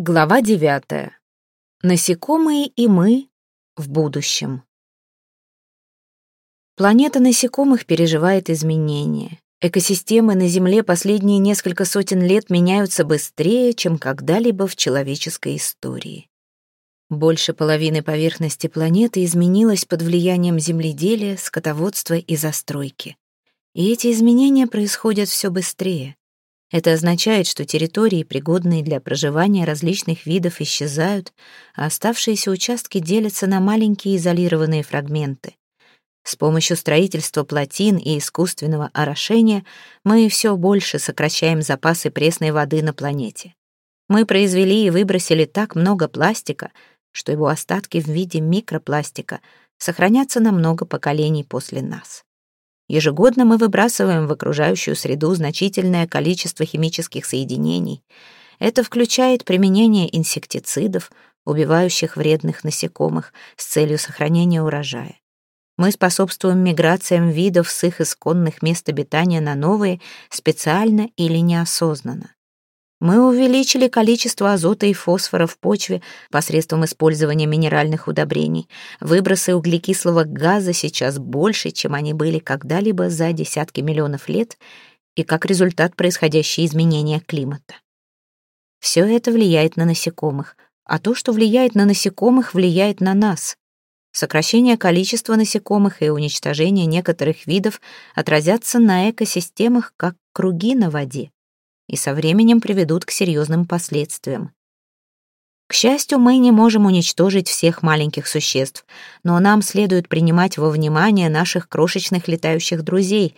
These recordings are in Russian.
Глава девятая. Насекомые и мы в будущем. Планета насекомых переживает изменения. Экосистемы на Земле последние несколько сотен лет меняются быстрее, чем когда-либо в человеческой истории. Больше половины поверхности планеты изменилась под влиянием земледелия, скотоводства и застройки. И эти изменения происходят все быстрее. Это означает, что территории, пригодные для проживания различных видов, исчезают, а оставшиеся участки делятся на маленькие изолированные фрагменты. С помощью строительства плотин и искусственного орошения мы все больше сокращаем запасы пресной воды на планете. Мы произвели и выбросили так много пластика, что его остатки в виде микропластика сохранятся на много поколений после нас. Ежегодно мы выбрасываем в окружающую среду значительное количество химических соединений. Это включает применение инсектицидов, убивающих вредных насекомых с целью сохранения урожая. Мы способствуем миграциям видов с их исконных мест обитания на новые специально или неосознанно. Мы увеличили количество азота и фосфора в почве посредством использования минеральных удобрений. Выбросы углекислого газа сейчас больше, чем они были когда-либо за десятки миллионов лет, и как результат происходящие изменения климата. Все это влияет на насекомых, а то, что влияет на насекомых, влияет на нас. Сокращение количества насекомых и уничтожение некоторых видов отразятся на экосистемах, как круги на воде и со временем приведут к серьезным последствиям. К счастью, мы не можем уничтожить всех маленьких существ, но нам следует принимать во внимание наших крошечных летающих друзей.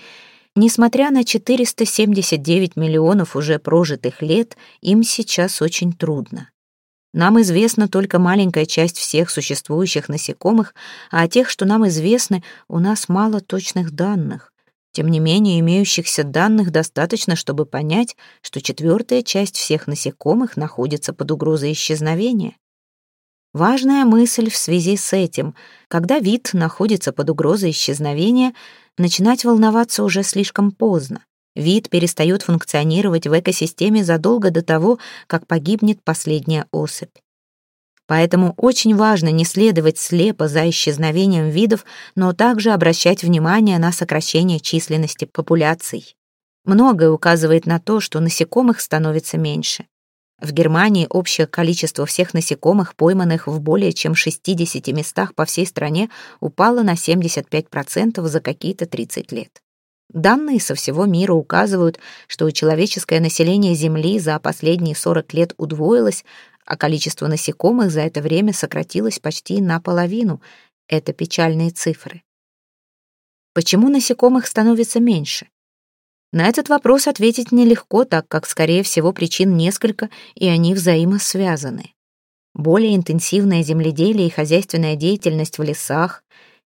Несмотря на 479 миллионов уже прожитых лет, им сейчас очень трудно. Нам известна только маленькая часть всех существующих насекомых, а о тех, что нам известны, у нас мало точных данных. Тем не менее, имеющихся данных достаточно, чтобы понять, что четвертая часть всех насекомых находится под угрозой исчезновения. Важная мысль в связи с этим. Когда вид находится под угрозой исчезновения, начинать волноваться уже слишком поздно. Вид перестает функционировать в экосистеме задолго до того, как погибнет последняя особь. Поэтому очень важно не следовать слепо за исчезновением видов, но также обращать внимание на сокращение численности популяций. Многое указывает на то, что насекомых становится меньше. В Германии общее количество всех насекомых, пойманных в более чем 60 местах по всей стране, упало на 75% за какие-то 30 лет. Данные со всего мира указывают, что человеческое население Земли за последние 40 лет удвоилось, а количество насекомых за это время сократилось почти наполовину. Это печальные цифры. Почему насекомых становится меньше? На этот вопрос ответить нелегко, так как, скорее всего, причин несколько, и они взаимосвязаны. Более интенсивное земледелие и хозяйственная деятельность в лесах,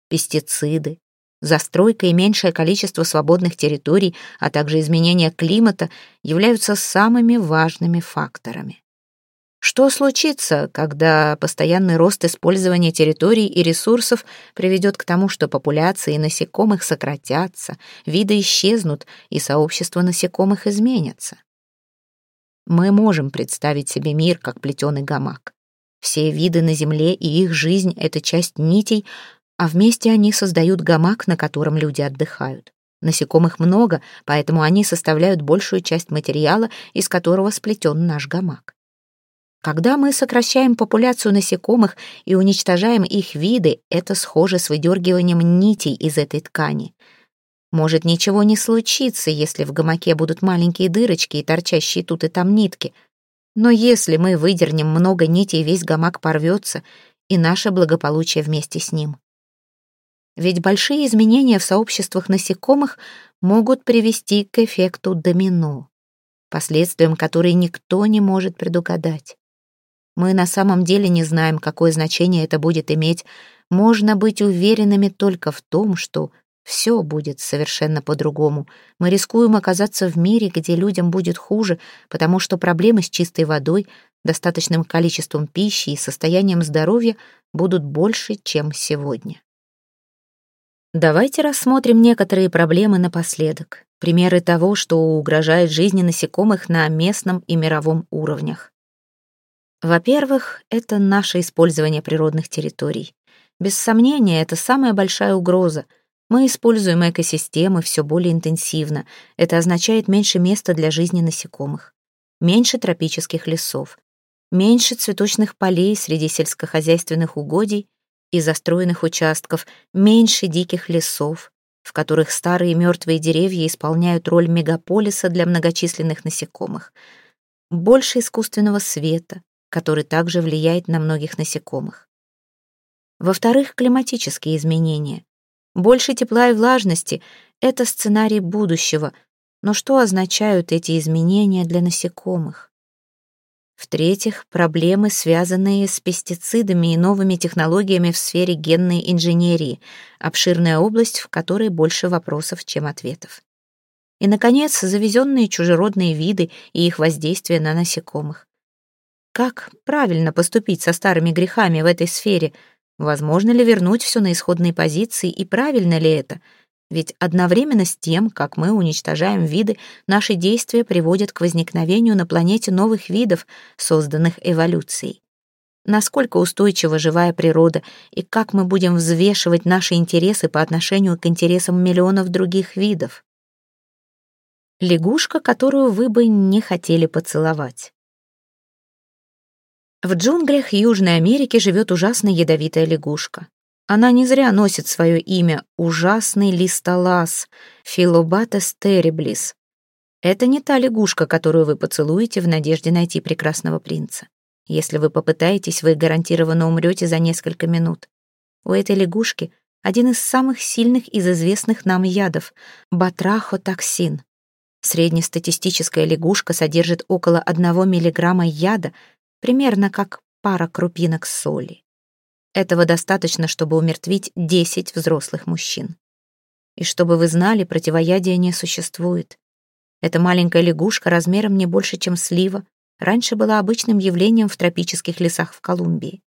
пестициды, застройка и меньшее количество свободных территорий, а также изменение климата являются самыми важными факторами. Что случится, когда постоянный рост использования территорий и ресурсов приведет к тому, что популяции насекомых сократятся, виды исчезнут и сообщество насекомых изменится? Мы можем представить себе мир как плетеный гамак. Все виды на Земле и их жизнь — это часть нитей, а вместе они создают гамак, на котором люди отдыхают. Насекомых много, поэтому они составляют большую часть материала, из которого сплетен наш гамак. Когда мы сокращаем популяцию насекомых и уничтожаем их виды, это схоже с выдергиванием нитей из этой ткани. Может, ничего не случится, если в гамаке будут маленькие дырочки и торчащие тут и там нитки. Но если мы выдернем много нитей, весь гамак порвется, и наше благополучие вместе с ним. Ведь большие изменения в сообществах насекомых могут привести к эффекту домино, последствиям которые никто не может предугадать. Мы на самом деле не знаем, какое значение это будет иметь. Можно быть уверенными только в том, что все будет совершенно по-другому. Мы рискуем оказаться в мире, где людям будет хуже, потому что проблемы с чистой водой, достаточным количеством пищи и состоянием здоровья будут больше, чем сегодня. Давайте рассмотрим некоторые проблемы напоследок. Примеры того, что угрожает жизни насекомых на местном и мировом уровнях. Во-первых, это наше использование природных территорий. Без сомнения, это самая большая угроза. Мы используем экосистемы все более интенсивно. Это означает меньше места для жизни насекомых, меньше тропических лесов, меньше цветочных полей среди сельскохозяйственных угодий и застроенных участков, меньше диких лесов, в которых старые мертвые деревья исполняют роль мегаполиса для многочисленных насекомых, больше искусственного света, который также влияет на многих насекомых. Во-вторых, климатические изменения. Больше тепла и влажности — это сценарий будущего, но что означают эти изменения для насекомых? В-третьих, проблемы, связанные с пестицидами и новыми технологиями в сфере генной инженерии, обширная область, в которой больше вопросов, чем ответов. И, наконец, завезенные чужеродные виды и их воздействие на насекомых. Как правильно поступить со старыми грехами в этой сфере? Возможно ли вернуть все на исходные позиции и правильно ли это – ведь одновременно с тем, как мы уничтожаем виды, наши действия приводят к возникновению на планете новых видов, созданных эволюцией. Насколько устойчива живая природа и как мы будем взвешивать наши интересы по отношению к интересам миллионов других видов? Лягушка, которую вы бы не хотели поцеловать. В джунглях Южной Америки живет ужасно ядовитая лягушка. Она не зря носит свое имя «Ужасный листолаз» Филобатес тереблис. Это не та лягушка, которую вы поцелуете в надежде найти прекрасного принца. Если вы попытаетесь, вы гарантированно умрете за несколько минут. У этой лягушки один из самых сильных из известных нам ядов — батрахотоксин. Среднестатистическая лягушка содержит около 1 мг яда, примерно как пара крупинок соли. Этого достаточно, чтобы умертвить 10 взрослых мужчин. И чтобы вы знали, противоядия не существует. Эта маленькая лягушка размером не больше, чем слива, раньше была обычным явлением в тропических лесах в Колумбии.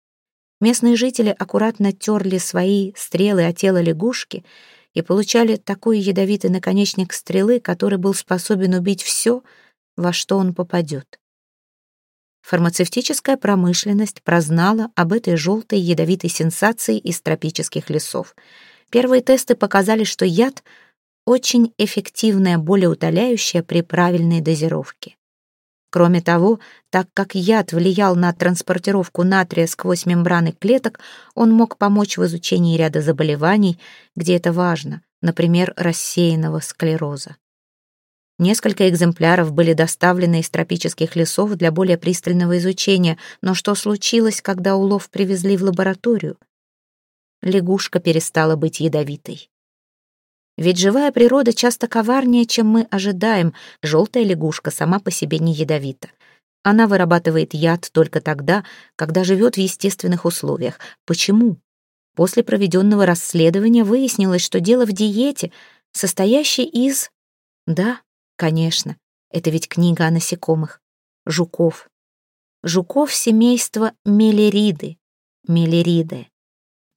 Местные жители аккуратно терли свои стрелы о тело лягушки и получали такой ядовитый наконечник стрелы, который был способен убить все, во что он попадет. Фармацевтическая промышленность прознала об этой желтой ядовитой сенсации из тропических лесов. Первые тесты показали, что яд — очень эффективная болеутоляющая при правильной дозировке. Кроме того, так как яд влиял на транспортировку натрия сквозь мембраны клеток, он мог помочь в изучении ряда заболеваний, где это важно, например, рассеянного склероза. Несколько экземпляров были доставлены из тропических лесов для более пристального изучения, но что случилось, когда улов привезли в лабораторию? Лягушка перестала быть ядовитой. Ведь живая природа часто коварнее, чем мы ожидаем. Желтая лягушка сама по себе не ядовита. Она вырабатывает яд только тогда, когда живет в естественных условиях. Почему? После проведенного расследования выяснилось, что дело в диете, состоящей из... Да, Конечно, это ведь книга о насекомых. Жуков. Жуков семейства мелериды. Мелериды.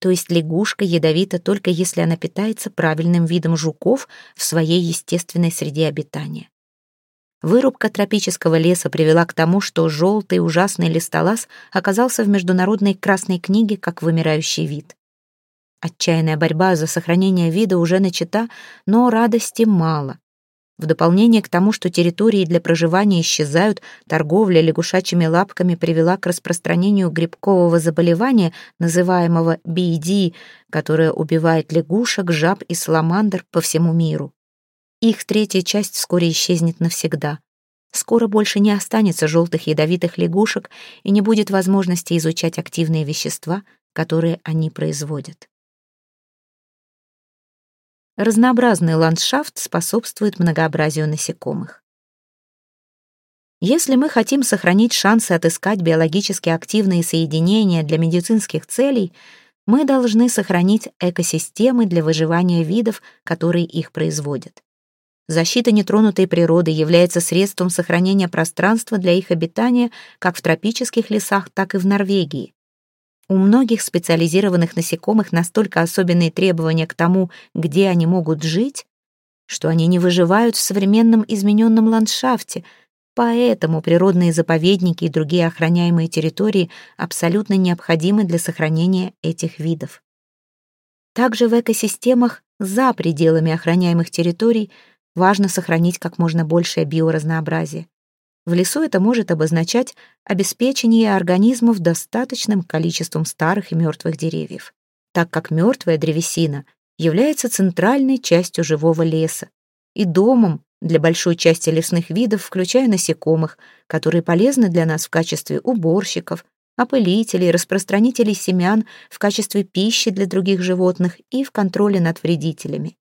То есть лягушка ядовита только если она питается правильным видом жуков в своей естественной среде обитания. Вырубка тропического леса привела к тому, что желтый ужасный листолаз оказался в международной красной книге как вымирающий вид. Отчаянная борьба за сохранение вида уже начата, но радости мало. В дополнение к тому, что территории для проживания исчезают, торговля лягушачьими лапками привела к распространению грибкового заболевания, называемого BD, которое убивает лягушек, жаб и саламандр по всему миру. Их третья часть вскоре исчезнет навсегда. Скоро больше не останется желтых ядовитых лягушек и не будет возможности изучать активные вещества, которые они производят. Разнообразный ландшафт способствует многообразию насекомых. Если мы хотим сохранить шансы отыскать биологически активные соединения для медицинских целей, мы должны сохранить экосистемы для выживания видов, которые их производят. Защита нетронутой природы является средством сохранения пространства для их обитания как в тропических лесах, так и в Норвегии. У многих специализированных насекомых настолько особенные требования к тому, где они могут жить, что они не выживают в современном измененном ландшафте, поэтому природные заповедники и другие охраняемые территории абсолютно необходимы для сохранения этих видов. Также в экосистемах за пределами охраняемых территорий важно сохранить как можно большее биоразнообразие. В лесу это может обозначать обеспечение организмов достаточным количеством старых и мертвых деревьев, так как мертвая древесина является центральной частью живого леса и домом для большой части лесных видов, включая насекомых, которые полезны для нас в качестве уборщиков, опылителей, распространителей семян, в качестве пищи для других животных и в контроле над вредителями.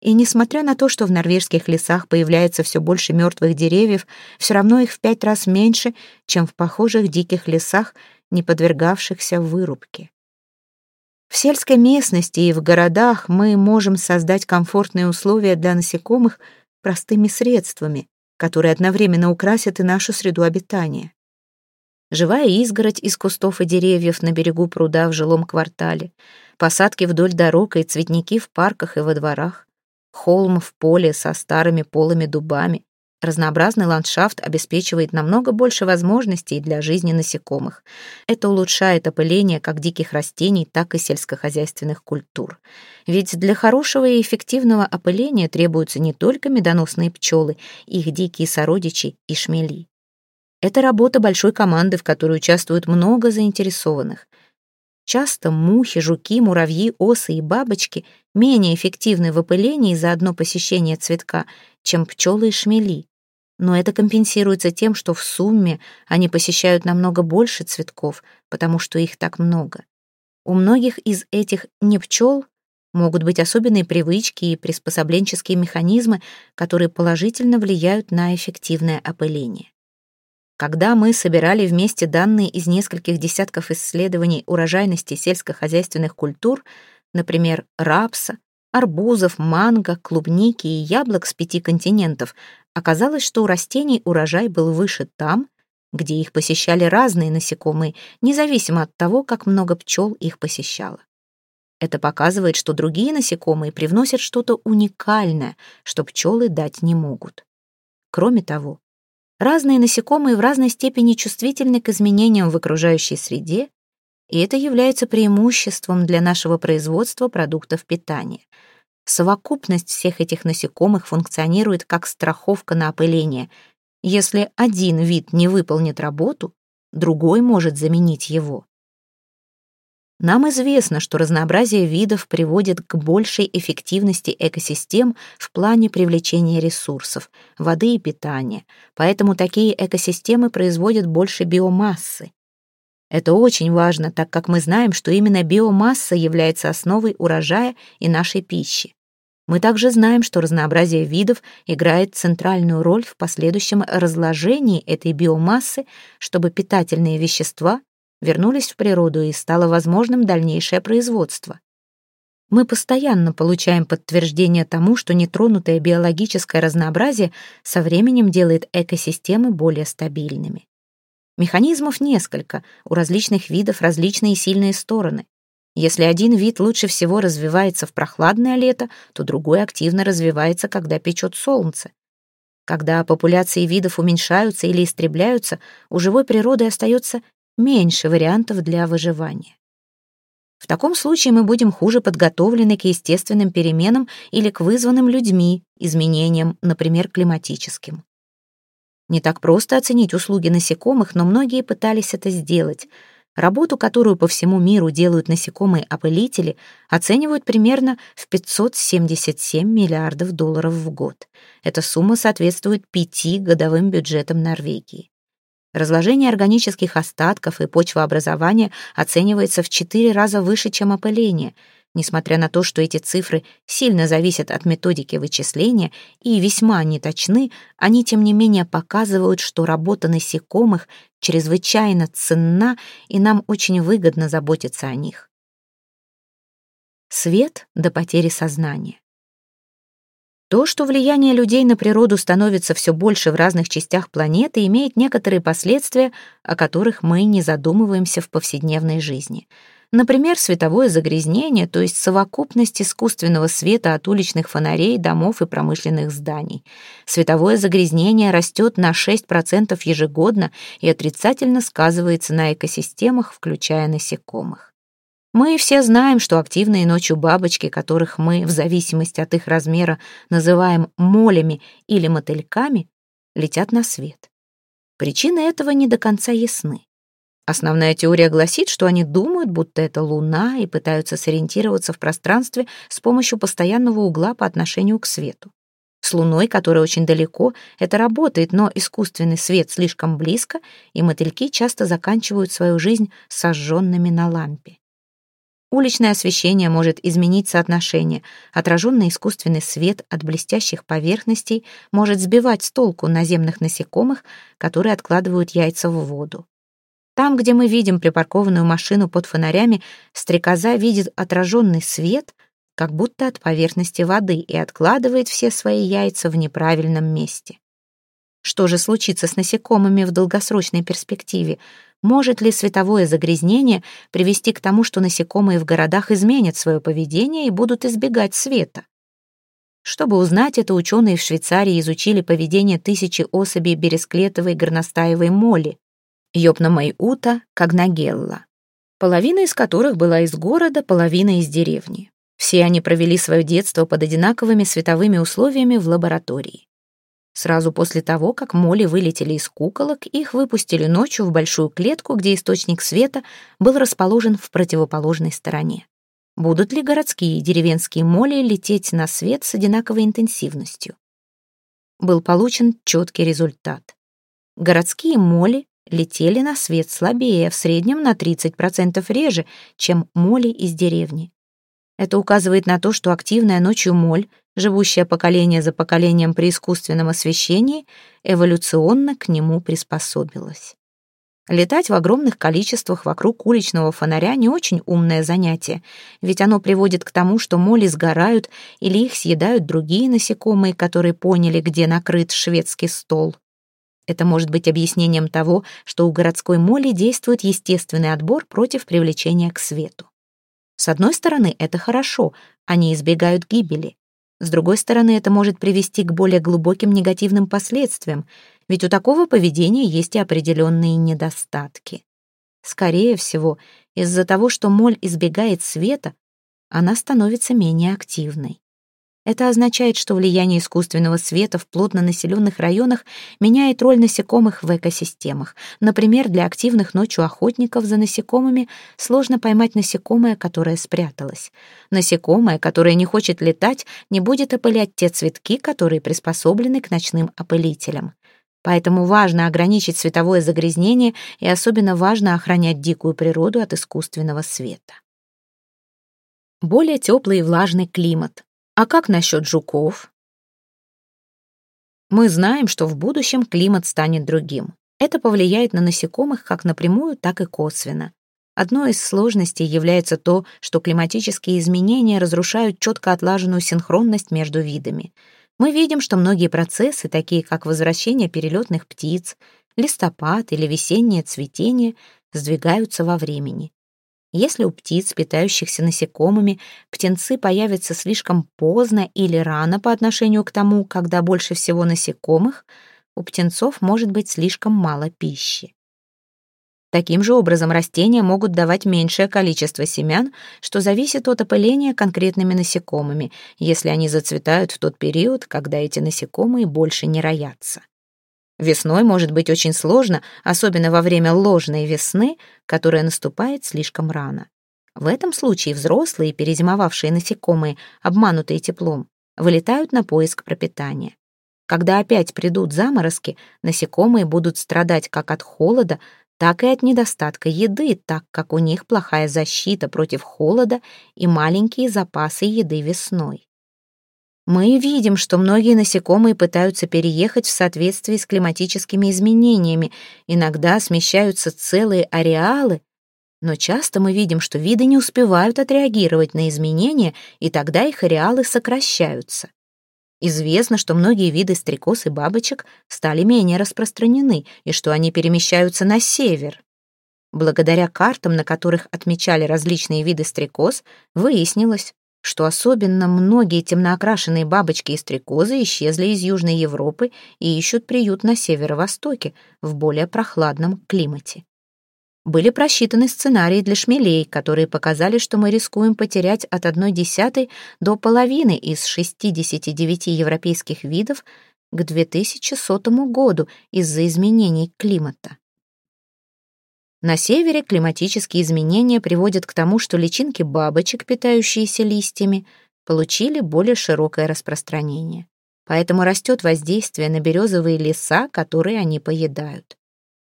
И несмотря на то, что в норвежских лесах появляется все больше мертвых деревьев, все равно их в пять раз меньше, чем в похожих диких лесах, не подвергавшихся вырубке. В сельской местности и в городах мы можем создать комфортные условия для насекомых простыми средствами, которые одновременно украсят и нашу среду обитания. Живая изгородь из кустов и деревьев на берегу пруда в жилом квартале, посадки вдоль дорог и цветники в парках и во дворах, холм в поле со старыми полыми дубами. Разнообразный ландшафт обеспечивает намного больше возможностей для жизни насекомых. Это улучшает опыление как диких растений, так и сельскохозяйственных культур. Ведь для хорошего и эффективного опыления требуются не только медоносные пчелы, их дикие сородичи и шмели. Это работа большой команды, в которой участвуют много заинтересованных. Часто мухи, жуки, муравьи, осы и бабочки менее эффективны в опылении за одно посещение цветка, чем пчелы и шмели. Но это компенсируется тем, что в сумме они посещают намного больше цветков, потому что их так много. У многих из этих не пчел могут быть особенные привычки и приспособленческие механизмы, которые положительно влияют на эффективное опыление. Когда мы собирали вместе данные из нескольких десятков исследований урожайности сельскохозяйственных культур, например, рапса, арбузов, манго, клубники и яблок с пяти континентов, оказалось, что у растений урожай был выше там, где их посещали разные насекомые, независимо от того, как много пчел их посещало. Это показывает, что другие насекомые привносят что-то уникальное, что пчелы дать не могут. Кроме того, Разные насекомые в разной степени чувствительны к изменениям в окружающей среде, и это является преимуществом для нашего производства продуктов питания. Совокупность всех этих насекомых функционирует как страховка на опыление. Если один вид не выполнит работу, другой может заменить его. Нам известно, что разнообразие видов приводит к большей эффективности экосистем в плане привлечения ресурсов, воды и питания, поэтому такие экосистемы производят больше биомассы. Это очень важно, так как мы знаем, что именно биомасса является основой урожая и нашей пищи. Мы также знаем, что разнообразие видов играет центральную роль в последующем разложении этой биомассы, чтобы питательные вещества вернулись в природу и стало возможным дальнейшее производство. Мы постоянно получаем подтверждение тому, что нетронутое биологическое разнообразие со временем делает экосистемы более стабильными. Механизмов несколько, у различных видов различные сильные стороны. Если один вид лучше всего развивается в прохладное лето, то другой активно развивается, когда печет солнце. Когда популяции видов уменьшаются или истребляются, у живой природы остается меньше вариантов для выживания. В таком случае мы будем хуже подготовлены к естественным переменам или к вызванным людьми изменениям, например, климатическим. Не так просто оценить услуги насекомых, но многие пытались это сделать. Работу, которую по всему миру делают насекомые-опылители, оценивают примерно в 577 миллиардов долларов в год. Эта сумма соответствует пяти годовым бюджетам Норвегии. Разложение органических остатков и почвообразование оценивается в четыре раза выше, чем опыление. Несмотря на то, что эти цифры сильно зависят от методики вычисления и весьма неточны, они, тем не менее, показывают, что работа насекомых чрезвычайно ценна, и нам очень выгодно заботиться о них. Свет до потери сознания. То, что влияние людей на природу становится все больше в разных частях планеты, имеет некоторые последствия, о которых мы не задумываемся в повседневной жизни. Например, световое загрязнение, то есть совокупность искусственного света от уличных фонарей, домов и промышленных зданий. Световое загрязнение растет на 6% ежегодно и отрицательно сказывается на экосистемах, включая насекомых. Мы все знаем, что активные ночью бабочки, которых мы, в зависимости от их размера, называем молями или мотыльками, летят на свет. Причины этого не до конца ясны. Основная теория гласит, что они думают, будто это Луна, и пытаются сориентироваться в пространстве с помощью постоянного угла по отношению к свету. С Луной, которая очень далеко, это работает, но искусственный свет слишком близко, и мотыльки часто заканчивают свою жизнь сожженными на лампе. Уличное освещение может изменить соотношение. Отраженный искусственный свет от блестящих поверхностей может сбивать с толку наземных насекомых, которые откладывают яйца в воду. Там, где мы видим припаркованную машину под фонарями, стрекоза видит отраженный свет, как будто от поверхности воды, и откладывает все свои яйца в неправильном месте. Что же случится с насекомыми в долгосрочной перспективе? Может ли световое загрязнение привести к тому, что насекомые в городах изменят свое поведение и будут избегать света? Чтобы узнать это, ученые в Швейцарии изучили поведение тысячи особей бересклетовой горностаевой моли. Йопнамайута Кагнагелла, половина из которых была из города, половина из деревни. Все они провели свое детство под одинаковыми световыми условиями в лаборатории. Сразу после того, как моли вылетели из куколок, их выпустили ночью в большую клетку, где источник света был расположен в противоположной стороне. Будут ли городские и деревенские моли лететь на свет с одинаковой интенсивностью? Был получен четкий результат. Городские моли летели на свет слабее, в среднем на 30% реже, чем моли из деревни. Это указывает на то, что активная ночью моль, живущая поколение за поколением при искусственном освещении, эволюционно к нему приспособилась. Летать в огромных количествах вокруг уличного фонаря не очень умное занятие, ведь оно приводит к тому, что моли сгорают или их съедают другие насекомые, которые поняли, где накрыт шведский стол. Это может быть объяснением того, что у городской моли действует естественный отбор против привлечения к свету. С одной стороны, это хорошо, они избегают гибели. С другой стороны, это может привести к более глубоким негативным последствиям, ведь у такого поведения есть и определенные недостатки. Скорее всего, из-за того, что моль избегает света, она становится менее активной. Это означает, что влияние искусственного света в плотно населенных районах меняет роль насекомых в экосистемах. Например, для активных ночью охотников за насекомыми сложно поймать насекомое, которое спряталось. Насекомое, которое не хочет летать, не будет опылять те цветки, которые приспособлены к ночным опылителям. Поэтому важно ограничить световое загрязнение и особенно важно охранять дикую природу от искусственного света. Более теплый и влажный климат. А как насчет жуков? Мы знаем, что в будущем климат станет другим. Это повлияет на насекомых как напрямую, так и косвенно. Одной из сложностей является то, что климатические изменения разрушают четко отлаженную синхронность между видами. Мы видим, что многие процессы, такие как возвращение перелетных птиц, листопад или весеннее цветение, сдвигаются во времени. Если у птиц, питающихся насекомыми, птенцы появятся слишком поздно или рано по отношению к тому, когда больше всего насекомых, у птенцов может быть слишком мало пищи. Таким же образом растения могут давать меньшее количество семян, что зависит от опыления конкретными насекомыми, если они зацветают в тот период, когда эти насекомые больше не роятся. Весной может быть очень сложно, особенно во время ложной весны, которая наступает слишком рано. В этом случае взрослые, перезимовавшие насекомые, обманутые теплом, вылетают на поиск пропитания. Когда опять придут заморозки, насекомые будут страдать как от холода, так и от недостатка еды, так как у них плохая защита против холода и маленькие запасы еды весной. Мы видим, что многие насекомые пытаются переехать в соответствии с климатическими изменениями, иногда смещаются целые ареалы, но часто мы видим, что виды не успевают отреагировать на изменения, и тогда их ареалы сокращаются. Известно, что многие виды стрекоз и бабочек стали менее распространены, и что они перемещаются на север. Благодаря картам, на которых отмечали различные виды стрекоз, выяснилось, что особенно многие темноокрашенные бабочки и стрекозы исчезли из Южной Европы и ищут приют на северо-востоке, в более прохладном климате. Были просчитаны сценарии для шмелей, которые показали, что мы рискуем потерять от 1 десятой до половины из 69 европейских видов к 2100 году из-за изменений климата. На севере климатические изменения приводят к тому, что личинки бабочек, питающиеся листьями, получили более широкое распространение. Поэтому растет воздействие на березовые леса, которые они поедают.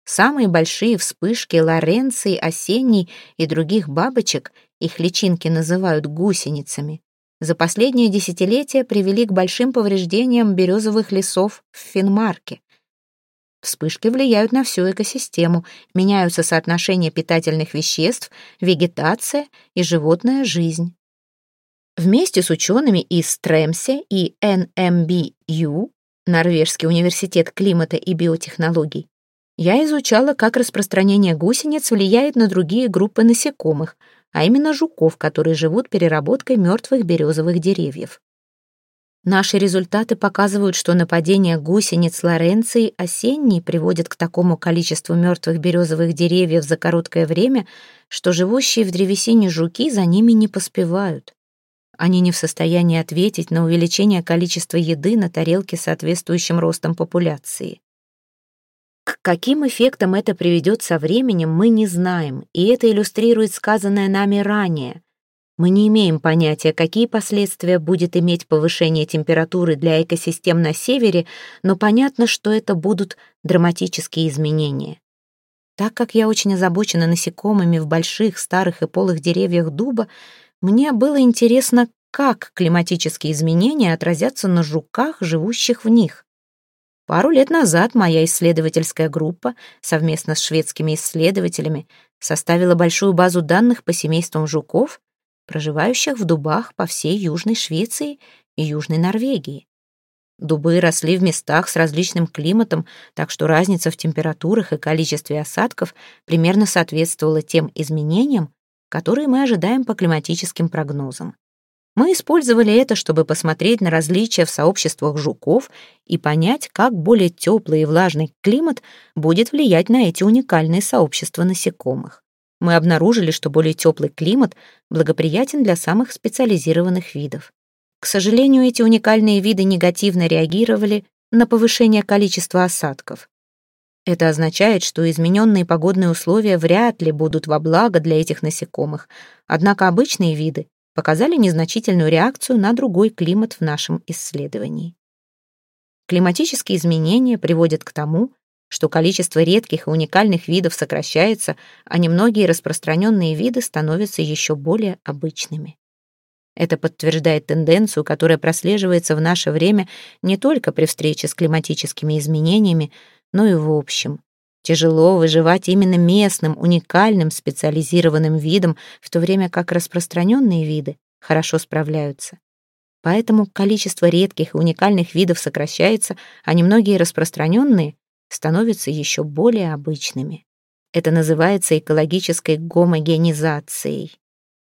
Самые большие вспышки лоренции, осенней и других бабочек, их личинки называют гусеницами, за последние десятилетия привели к большим повреждениям березовых лесов в Финмарке. Вспышки влияют на всю экосистему, меняются соотношения питательных веществ, вегетация и животная жизнь. Вместе с учеными из Тремсе и NMBU, Норвежский университет климата и биотехнологий, я изучала, как распространение гусениц влияет на другие группы насекомых, а именно жуков, которые живут переработкой мертвых березовых деревьев. Наши результаты показывают, что нападение гусениц Лоренции осенней приводит к такому количеству мертвых березовых деревьев за короткое время, что живущие в древесине жуки за ними не поспевают. Они не в состоянии ответить на увеличение количества еды на тарелке соответствующим ростом популяции. К каким эффектам это приведет со временем, мы не знаем, и это иллюстрирует сказанное нами ранее. Мы не имеем понятия, какие последствия будет иметь повышение температуры для экосистем на севере, но понятно, что это будут драматические изменения. Так как я очень озабочена насекомыми в больших, старых и полых деревьях дуба, мне было интересно, как климатические изменения отразятся на жуках, живущих в них. Пару лет назад моя исследовательская группа совместно с шведскими исследователями составила большую базу данных по семействам жуков, проживающих в дубах по всей Южной Швеции и Южной Норвегии. Дубы росли в местах с различным климатом, так что разница в температурах и количестве осадков примерно соответствовала тем изменениям, которые мы ожидаем по климатическим прогнозам. Мы использовали это, чтобы посмотреть на различия в сообществах жуков и понять, как более теплый и влажный климат будет влиять на эти уникальные сообщества насекомых мы обнаружили, что более теплый климат благоприятен для самых специализированных видов. К сожалению, эти уникальные виды негативно реагировали на повышение количества осадков. Это означает, что измененные погодные условия вряд ли будут во благо для этих насекомых, однако обычные виды показали незначительную реакцию на другой климат в нашем исследовании. Климатические изменения приводят к тому, что количество редких и уникальных видов сокращается, а немногие распространенные виды становятся еще более обычными. Это подтверждает тенденцию, которая прослеживается в наше время не только при встрече с климатическими изменениями, но и в общем. Тяжело выживать именно местным, уникальным, специализированным видам, в то время как распространенные виды хорошо справляются. Поэтому количество редких и уникальных видов сокращается, а немногие распространенные становятся еще более обычными. Это называется экологической гомогенизацией.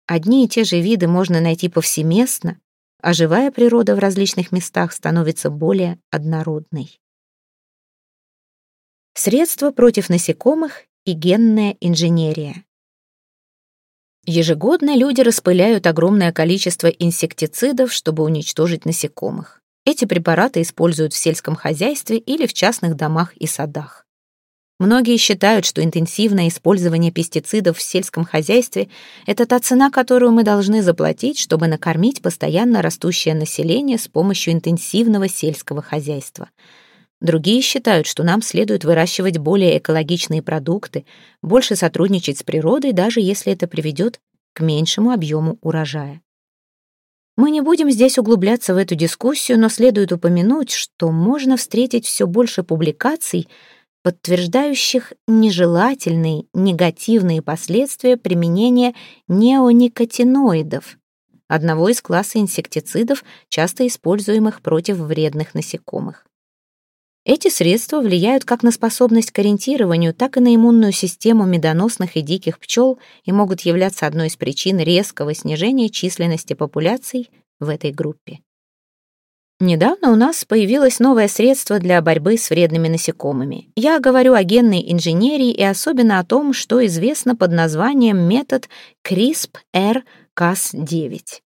Одни и те же виды можно найти повсеместно, а живая природа в различных местах становится более однородной. Средства против насекомых и генная инженерия. Ежегодно люди распыляют огромное количество инсектицидов, чтобы уничтожить насекомых. Эти препараты используют в сельском хозяйстве или в частных домах и садах. Многие считают, что интенсивное использование пестицидов в сельском хозяйстве — это та цена, которую мы должны заплатить, чтобы накормить постоянно растущее население с помощью интенсивного сельского хозяйства. Другие считают, что нам следует выращивать более экологичные продукты, больше сотрудничать с природой, даже если это приведет к меньшему объему урожая. Мы не будем здесь углубляться в эту дискуссию, но следует упомянуть, что можно встретить все больше публикаций, подтверждающих нежелательные негативные последствия применения неоникотиноидов, одного из класса инсектицидов, часто используемых против вредных насекомых. Эти средства влияют как на способность к ориентированию, так и на иммунную систему медоносных и диких пчел и могут являться одной из причин резкого снижения численности популяций в этой группе. Недавно у нас появилось новое средство для борьбы с вредными насекомыми. Я говорю о генной инженерии и особенно о том, что известно под названием метод CRISPR-Cas9.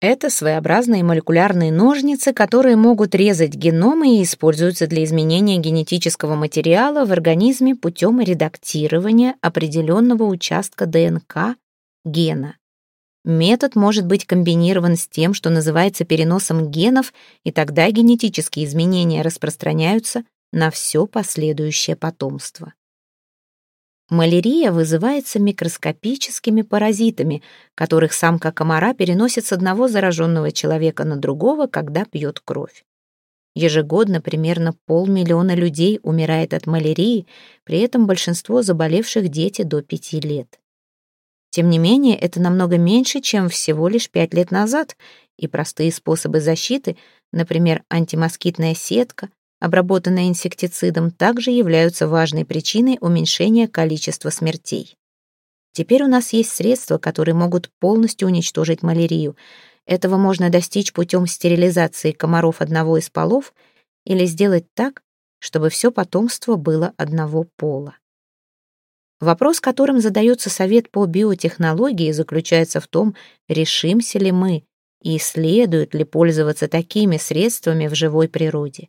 Это своеобразные молекулярные ножницы, которые могут резать геномы и используются для изменения генетического материала в организме путем редактирования определенного участка ДНК гена. Метод может быть комбинирован с тем, что называется переносом генов, и тогда генетические изменения распространяются на все последующее потомство. Малярия вызывается микроскопическими паразитами, которых самка комара переносит с одного зараженного человека на другого, когда пьет кровь. Ежегодно примерно полмиллиона людей умирает от малярии, при этом большинство заболевших дети до 5 лет. Тем не менее, это намного меньше, чем всего лишь пять лет назад, и простые способы защиты, например, антимоскитная сетка, обработанная инсектицидом, также являются важной причиной уменьшения количества смертей. Теперь у нас есть средства, которые могут полностью уничтожить малярию. Этого можно достичь путем стерилизации комаров одного из полов или сделать так, чтобы все потомство было одного пола. Вопрос, которым задается Совет по биотехнологии, заключается в том, решимся ли мы и следует ли пользоваться такими средствами в живой природе.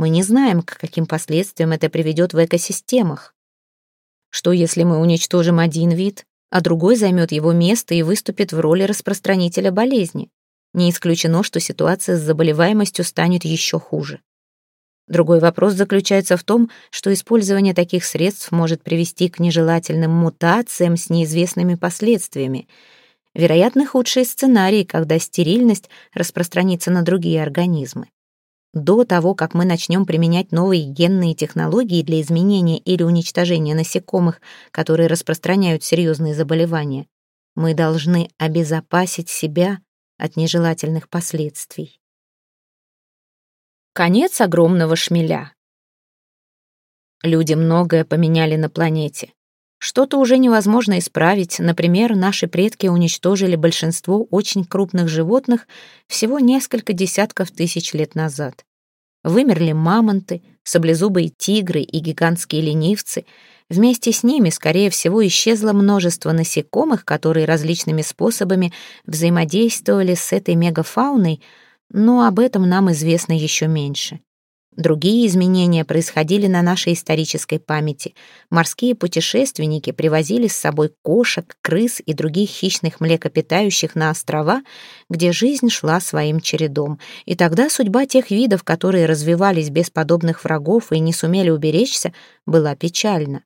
Мы не знаем, к каким последствиям это приведет в экосистемах. Что если мы уничтожим один вид, а другой займет его место и выступит в роли распространителя болезни? Не исключено, что ситуация с заболеваемостью станет еще хуже. Другой вопрос заключается в том, что использование таких средств может привести к нежелательным мутациям с неизвестными последствиями. Вероятно, худший сценарий, когда стерильность распространится на другие организмы. До того, как мы начнем применять новые генные технологии для изменения или уничтожения насекомых, которые распространяют серьезные заболевания, мы должны обезопасить себя от нежелательных последствий. Конец огромного шмеля. Люди многое поменяли на планете. Что-то уже невозможно исправить. Например, наши предки уничтожили большинство очень крупных животных всего несколько десятков тысяч лет назад. Вымерли мамонты, саблезубые тигры и гигантские ленивцы. Вместе с ними, скорее всего, исчезло множество насекомых, которые различными способами взаимодействовали с этой мегафауной, но об этом нам известно еще меньше. Другие изменения происходили на нашей исторической памяти. Морские путешественники привозили с собой кошек, крыс и других хищных млекопитающих на острова, где жизнь шла своим чередом. И тогда судьба тех видов, которые развивались без подобных врагов и не сумели уберечься, была печальна.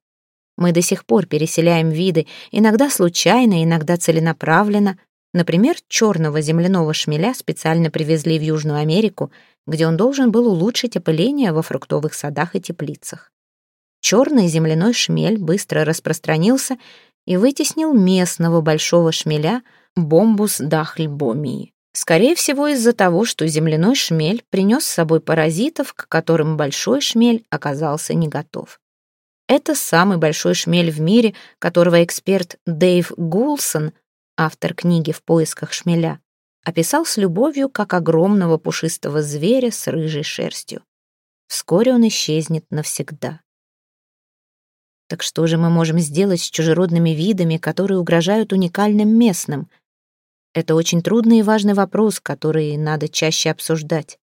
Мы до сих пор переселяем виды, иногда случайно, иногда целенаправленно, Например, черного земляного шмеля специально привезли в Южную Америку, где он должен был улучшить опыление во фруктовых садах и теплицах. Черный земляной шмель быстро распространился и вытеснил местного большого шмеля бомбус дахльбомии. Скорее всего, из-за того, что земляной шмель принес с собой паразитов, к которым большой шмель оказался не готов. Это самый большой шмель в мире, которого эксперт Дэйв Гулсон автор книги «В поисках шмеля», описал с любовью как огромного пушистого зверя с рыжей шерстью. Вскоре он исчезнет навсегда. Так что же мы можем сделать с чужеродными видами, которые угрожают уникальным местным? Это очень трудный и важный вопрос, который надо чаще обсуждать.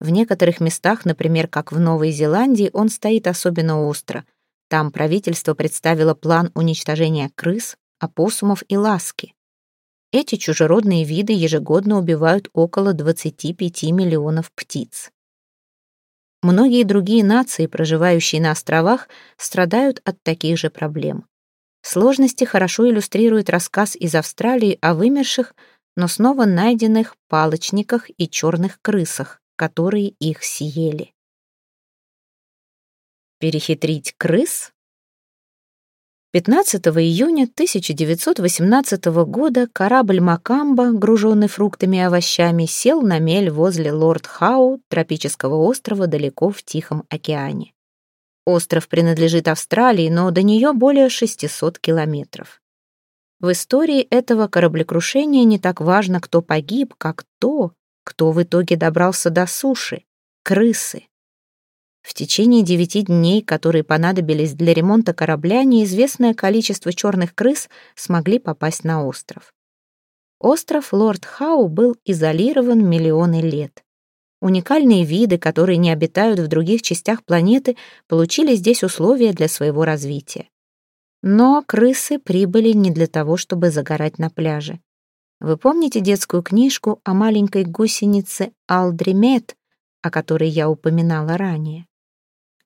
В некоторых местах, например, как в Новой Зеландии, он стоит особенно остро. Там правительство представило план уничтожения крыс, опоссумов и ласки. Эти чужеродные виды ежегодно убивают около 25 миллионов птиц. Многие другие нации, проживающие на островах, страдают от таких же проблем. Сложности хорошо иллюстрирует рассказ из Австралии о вымерших, но снова найденных палочниках и черных крысах, которые их съели. Перехитрить крыс 15 июня 1918 года корабль «Макамба», груженный фруктами и овощами, сел на мель возле Лорд-Хау, тропического острова далеко в Тихом океане. Остров принадлежит Австралии, но до нее более 600 километров. В истории этого кораблекрушения не так важно, кто погиб, как то, кто в итоге добрался до суши — крысы. В течение девяти дней, которые понадобились для ремонта корабля, неизвестное количество черных крыс смогли попасть на остров. Остров Лорд Хау был изолирован миллионы лет. Уникальные виды, которые не обитают в других частях планеты, получили здесь условия для своего развития. Но крысы прибыли не для того, чтобы загорать на пляже. Вы помните детскую книжку о маленькой гусенице Алдримет, о которой я упоминала ранее?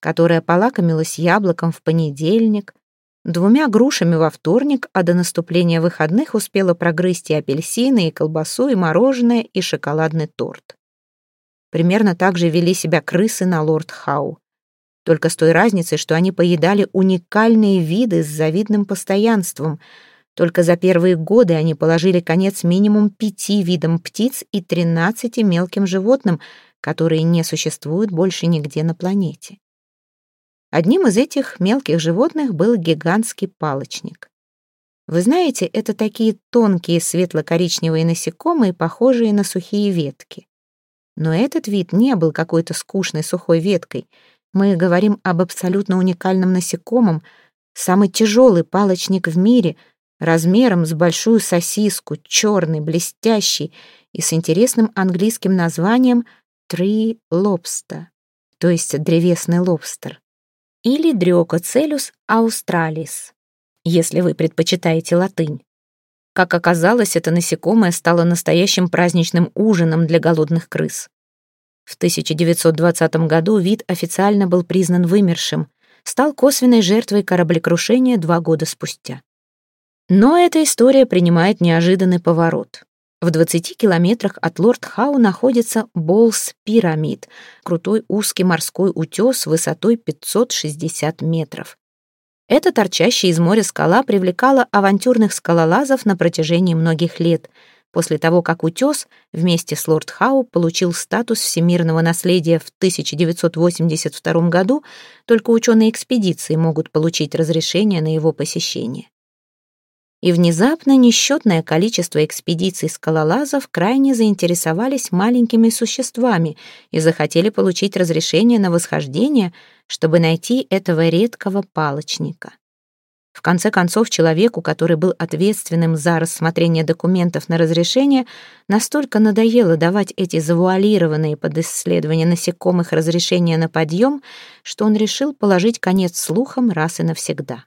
Которая полакомилась яблоком в понедельник, двумя грушами во вторник, а до наступления выходных успела прогрызть и апельсины, и колбасу, и мороженое, и шоколадный торт. Примерно так же вели себя крысы на Лорд Хау. Только с той разницей, что они поедали уникальные виды с завидным постоянством. Только за первые годы они положили конец минимум пяти видам птиц и тринадцати мелким животным, которые не существуют больше нигде на планете. Одним из этих мелких животных был гигантский палочник. Вы знаете, это такие тонкие светло-коричневые насекомые, похожие на сухие ветки. Но этот вид не был какой-то скучной сухой веткой. Мы говорим об абсолютно уникальном насекомом, самый тяжелый палочник в мире, размером с большую сосиску, черный, блестящий и с интересным английским названием «tree lobster», то есть древесный лобстер или Дрёкоцелюс аустралис, если вы предпочитаете латынь. Как оказалось, это насекомое стало настоящим праздничным ужином для голодных крыс. В 1920 году вид официально был признан вымершим, стал косвенной жертвой кораблекрушения два года спустя. Но эта история принимает неожиданный поворот. В 20 километрах от Лорд-Хау находится Болс-пирамид, крутой узкий морской утес высотой 560 метров. Эта торчащая из моря скала привлекала авантюрных скалолазов на протяжении многих лет, после того, как утес вместе с Лорд-Хау получил статус всемирного наследия в 1982 году, только ученые экспедиции могут получить разрешение на его посещение и внезапно несчетное количество экспедиций скалолазов крайне заинтересовались маленькими существами и захотели получить разрешение на восхождение, чтобы найти этого редкого палочника. В конце концов, человеку, который был ответственным за рассмотрение документов на разрешение, настолько надоело давать эти завуалированные под исследование насекомых разрешения на подъем, что он решил положить конец слухам раз и навсегда.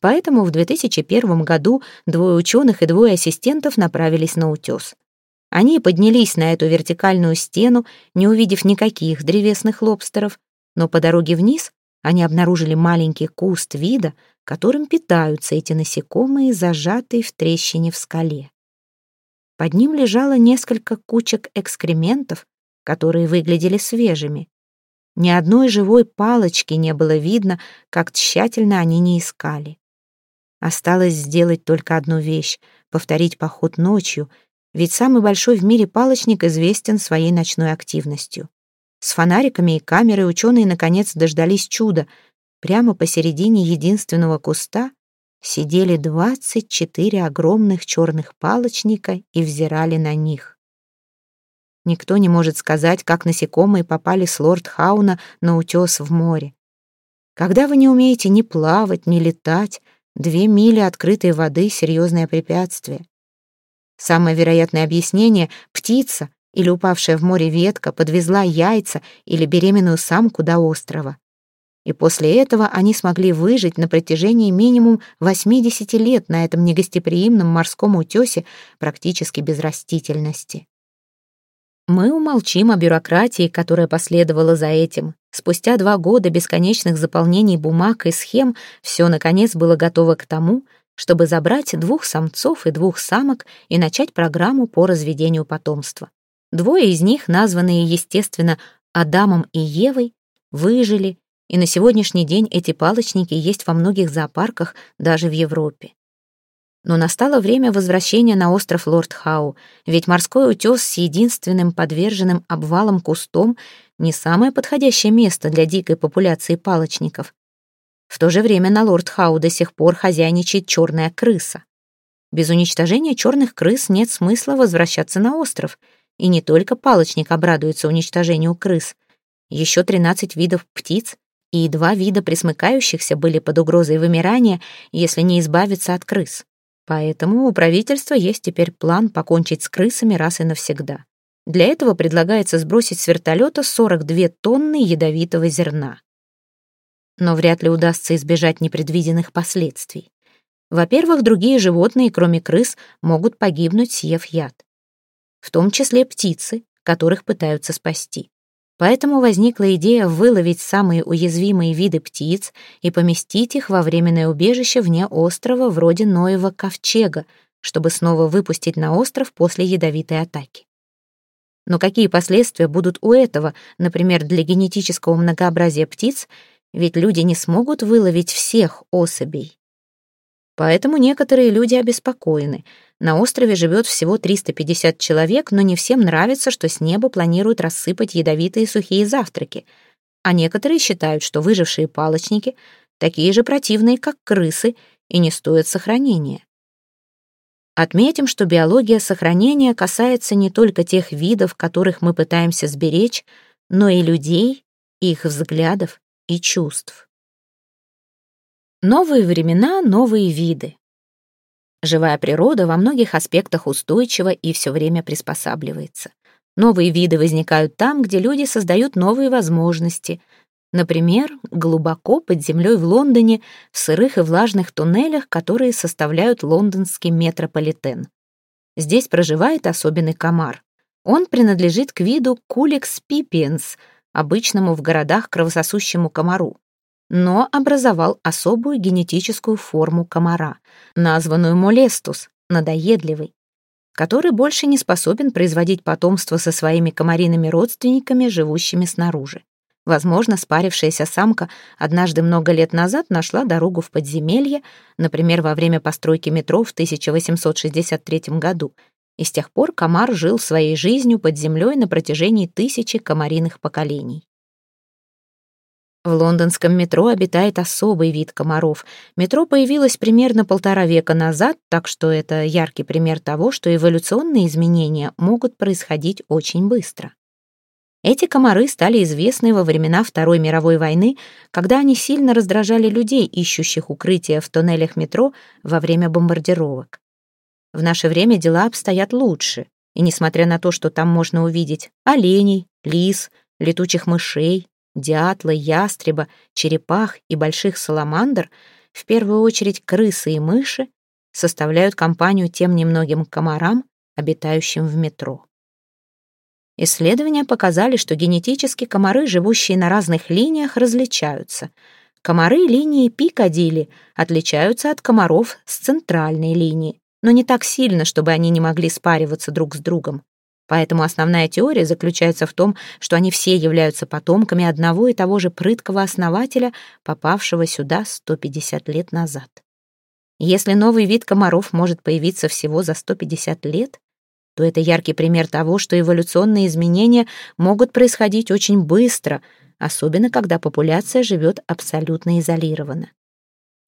Поэтому в 2001 году двое ученых и двое ассистентов направились на утес. Они поднялись на эту вертикальную стену, не увидев никаких древесных лобстеров, но по дороге вниз они обнаружили маленький куст вида, которым питаются эти насекомые, зажатые в трещине в скале. Под ним лежало несколько кучек экскрементов, которые выглядели свежими. Ни одной живой палочки не было видно, как тщательно они не искали. Осталось сделать только одну вещь — повторить поход ночью, ведь самый большой в мире палочник известен своей ночной активностью. С фонариками и камерой ученые наконец дождались чуда. Прямо посередине единственного куста сидели 24 огромных черных палочника и взирали на них. Никто не может сказать, как насекомые попали с лорд Хауна на утес в море. Когда вы не умеете ни плавать, ни летать, Две мили открытой воды — серьезное препятствие. Самое вероятное объяснение — птица или упавшая в море ветка подвезла яйца или беременную самку до острова. И после этого они смогли выжить на протяжении минимум 80 лет на этом негостеприимном морском утесе практически без растительности. Мы умолчим о бюрократии, которая последовала за этим. Спустя два года бесконечных заполнений бумаг и схем все, наконец, было готово к тому, чтобы забрать двух самцов и двух самок и начать программу по разведению потомства. Двое из них, названные, естественно, Адамом и Евой, выжили и на сегодняшний день эти палочники есть во многих зоопарках, даже в Европе. Но настало время возвращения на остров Лорд-Хау, ведь морской утес с единственным подверженным обвалом кустом не самое подходящее место для дикой популяции палочников. В то же время на Лорд-Хау до сих пор хозяйничает черная крыса. Без уничтожения черных крыс нет смысла возвращаться на остров. И не только палочник обрадуется уничтожению крыс. Еще 13 видов птиц и два вида присмыкающихся были под угрозой вымирания, если не избавиться от крыс. Поэтому у правительства есть теперь план покончить с крысами раз и навсегда. Для этого предлагается сбросить с вертолета 42 тонны ядовитого зерна. Но вряд ли удастся избежать непредвиденных последствий. Во-первых, другие животные, кроме крыс, могут погибнуть, съев яд. В том числе птицы, которых пытаются спасти. Поэтому возникла идея выловить самые уязвимые виды птиц и поместить их во временное убежище вне острова вроде Ноева ковчега, чтобы снова выпустить на остров после ядовитой атаки. Но какие последствия будут у этого, например, для генетического многообразия птиц, ведь люди не смогут выловить всех особей. Поэтому некоторые люди обеспокоены. На острове живет всего 350 человек, но не всем нравится, что с неба планируют рассыпать ядовитые сухие завтраки. А некоторые считают, что выжившие палочники такие же противные, как крысы, и не стоят сохранения. Отметим, что биология сохранения касается не только тех видов, которых мы пытаемся сберечь, но и людей, их взглядов и чувств. Новые времена, новые виды. Живая природа во многих аспектах устойчива и все время приспосабливается. Новые виды возникают там, где люди создают новые возможности. Например, глубоко под землей в Лондоне, в сырых и влажных туннелях, которые составляют лондонский метрополитен. Здесь проживает особенный комар. Он принадлежит к виду Куликс пипиенс, обычному в городах кровососущему комару но образовал особую генетическую форму комара, названную молестус, надоедливый, который больше не способен производить потомство со своими комариными родственниками, живущими снаружи. Возможно, спарившаяся самка однажды много лет назад нашла дорогу в подземелье, например, во время постройки метро в 1863 году, и с тех пор комар жил своей жизнью под землей на протяжении тысячи комариных поколений. В лондонском метро обитает особый вид комаров. Метро появилось примерно полтора века назад, так что это яркий пример того, что эволюционные изменения могут происходить очень быстро. Эти комары стали известны во времена Второй мировой войны, когда они сильно раздражали людей, ищущих укрытия в туннелях метро во время бомбардировок. В наше время дела обстоят лучше, и несмотря на то, что там можно увидеть оленей, лис, летучих мышей, дятла, ястреба, черепах и больших саламандр, в первую очередь крысы и мыши, составляют компанию тем немногим комарам, обитающим в метро. Исследования показали, что генетически комары, живущие на разных линиях, различаются. Комары линии Пикадилли отличаются от комаров с центральной линии, но не так сильно, чтобы они не могли спариваться друг с другом. Поэтому основная теория заключается в том, что они все являются потомками одного и того же прыткого основателя, попавшего сюда 150 лет назад. Если новый вид комаров может появиться всего за 150 лет, то это яркий пример того, что эволюционные изменения могут происходить очень быстро, особенно когда популяция живет абсолютно изолированно.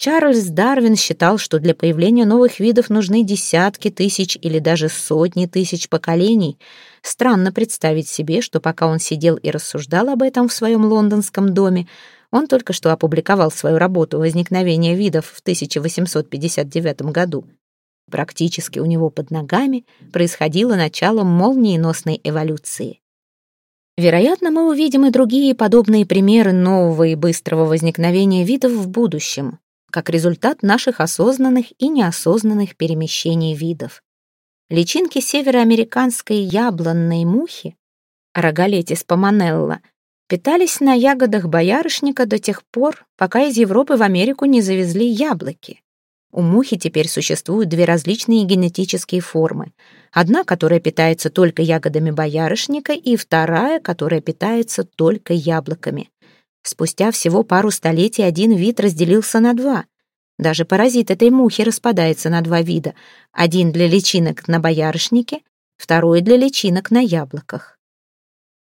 Чарльз Дарвин считал, что для появления новых видов нужны десятки тысяч или даже сотни тысяч поколений. Странно представить себе, что пока он сидел и рассуждал об этом в своем лондонском доме, он только что опубликовал свою работу «Возникновение видов» в 1859 году. Практически у него под ногами происходило начало молниеносной эволюции. Вероятно, мы увидим и другие подобные примеры нового и быстрого возникновения видов в будущем как результат наших осознанных и неосознанных перемещений видов. Личинки североамериканской яблонной мухи, рогалетис поманелла, питались на ягодах боярышника до тех пор, пока из Европы в Америку не завезли яблоки. У мухи теперь существуют две различные генетические формы. Одна, которая питается только ягодами боярышника, и вторая, которая питается только яблоками. Спустя всего пару столетий один вид разделился на два. Даже паразит этой мухи распадается на два вида. Один для личинок на боярышнике, второй для личинок на яблоках.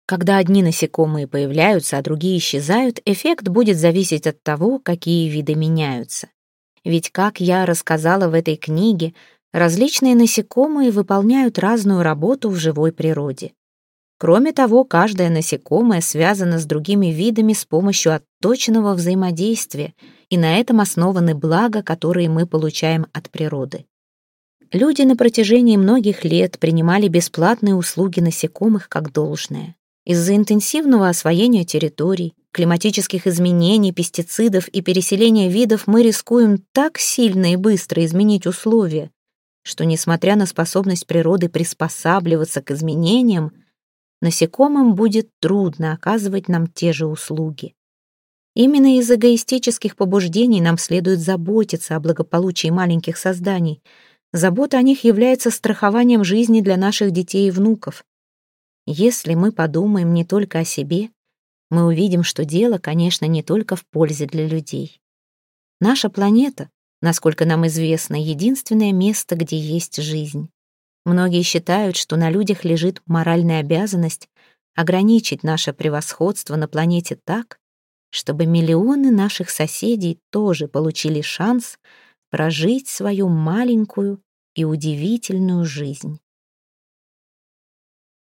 Когда одни насекомые появляются, а другие исчезают, эффект будет зависеть от того, какие виды меняются. Ведь, как я рассказала в этой книге, различные насекомые выполняют разную работу в живой природе. Кроме того, каждое насекомое связано с другими видами с помощью отточенного взаимодействия, и на этом основаны блага, которые мы получаем от природы. Люди на протяжении многих лет принимали бесплатные услуги насекомых как должное. Из-за интенсивного освоения территорий, климатических изменений, пестицидов и переселения видов мы рискуем так сильно и быстро изменить условия, что, несмотря на способность природы приспосабливаться к изменениям, насекомым будет трудно оказывать нам те же услуги. Именно из эгоистических побуждений нам следует заботиться о благополучии маленьких созданий. Забота о них является страхованием жизни для наших детей и внуков. Если мы подумаем не только о себе, мы увидим, что дело, конечно, не только в пользе для людей. Наша планета, насколько нам известно, единственное место, где есть жизнь. Многие считают, что на людях лежит моральная обязанность ограничить наше превосходство на планете так, чтобы миллионы наших соседей тоже получили шанс прожить свою маленькую и удивительную жизнь.